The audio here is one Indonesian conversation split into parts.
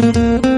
Música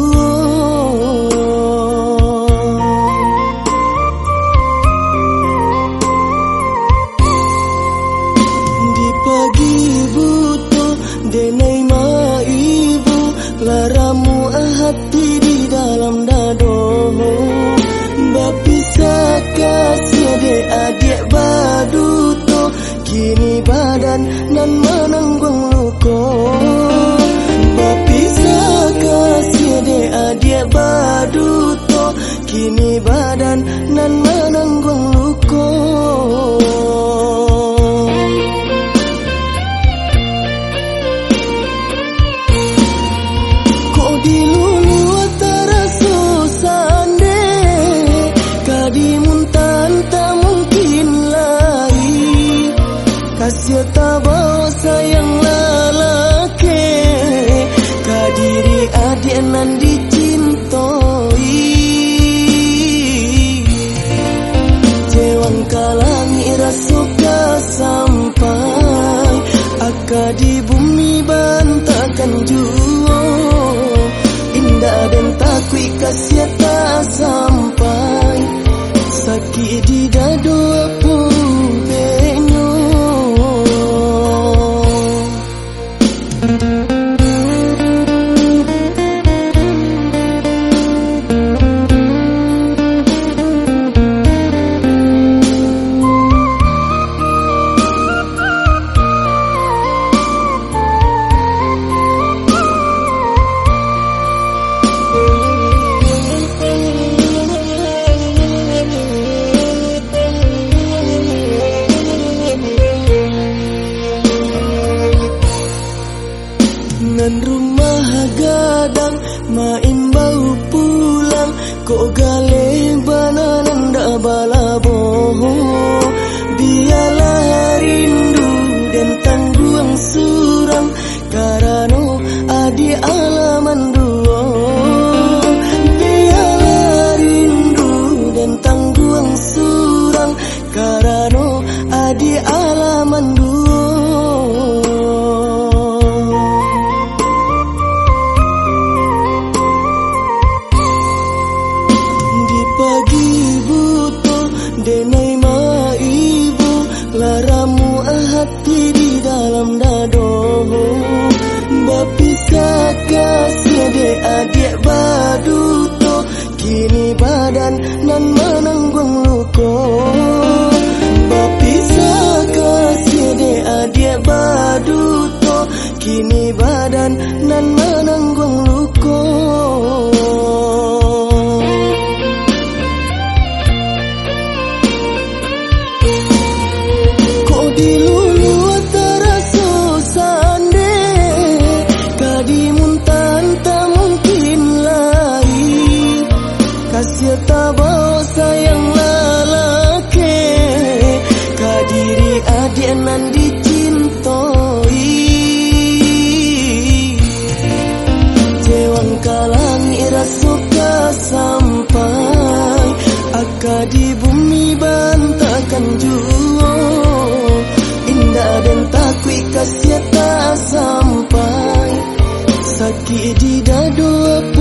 mana suka sampai akan di bumi bantakan jua, Indah dan takui kasih tak sama Bangunan rumah gadang Main bau pulang. Kok gale bananan da balaboho Dialah denai ma ibu laramu ahati di dalam dado bapisa kasih de adik baduto kini badan nan menanggung luko. Bapisa kasih de adik baduto kini badan jenan dicintoi Jewang kalang irasu kesampai Aka di bumi bantakan juo Indah dan takui tak sampai Sakit di dadu apa